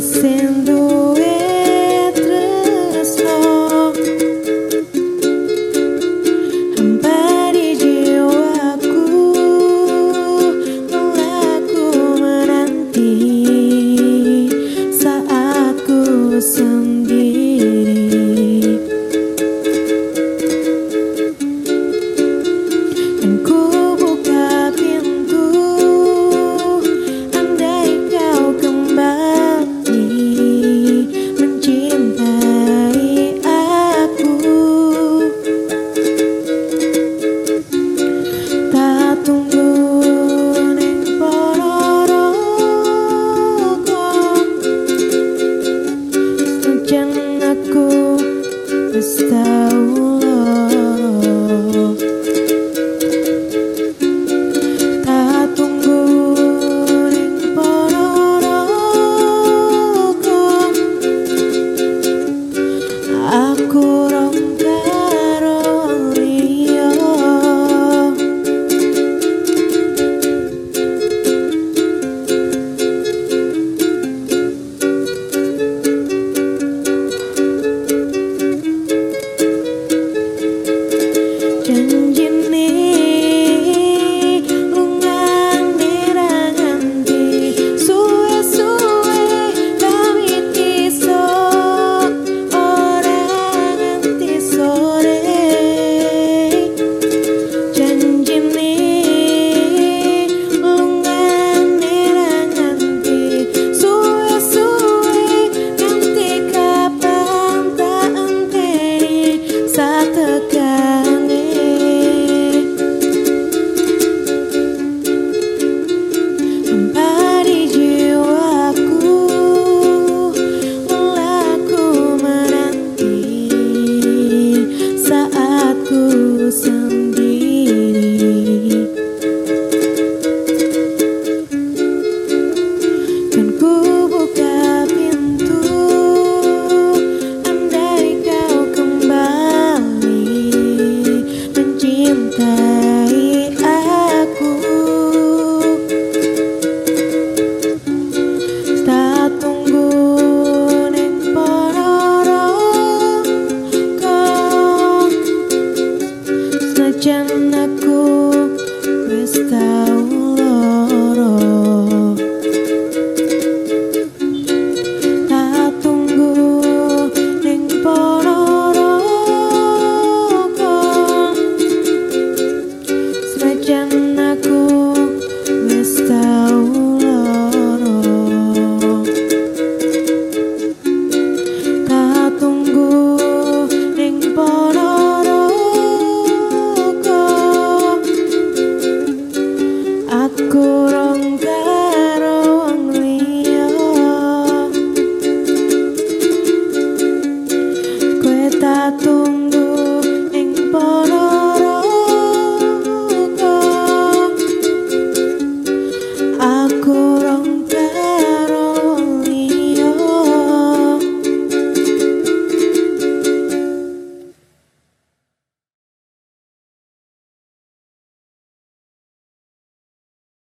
Tua